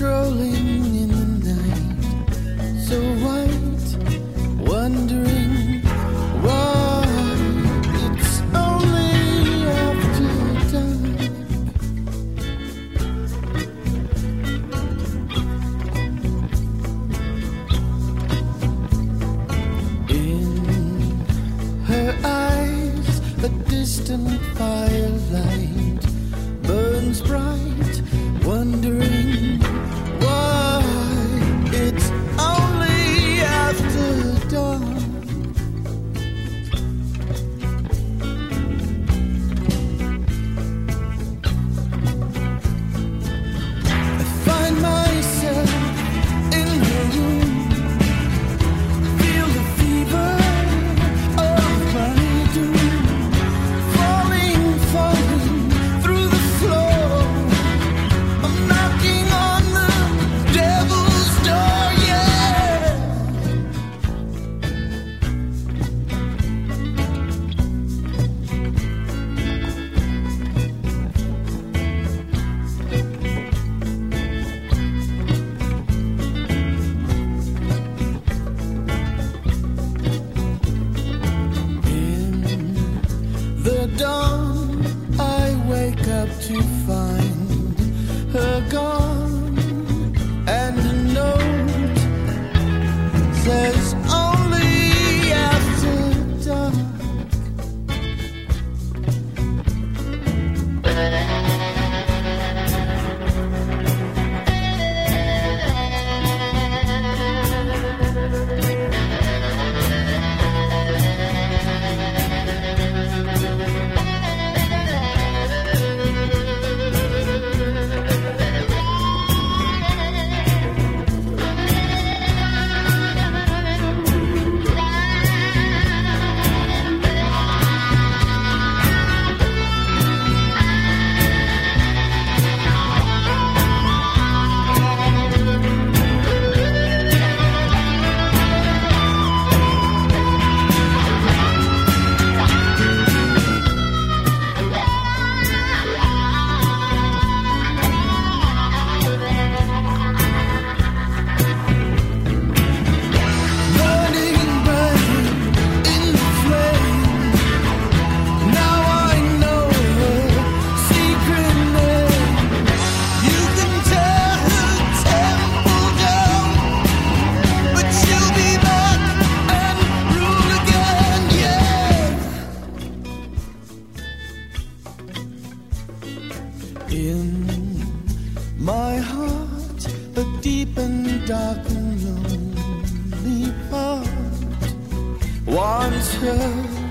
strolling in the night, so white, wondering why it's only after. In her eyes, a distant firelight burns bright. dawn, I wake up to find her gone. In my heart, a deep and dark and lonely part. Wants her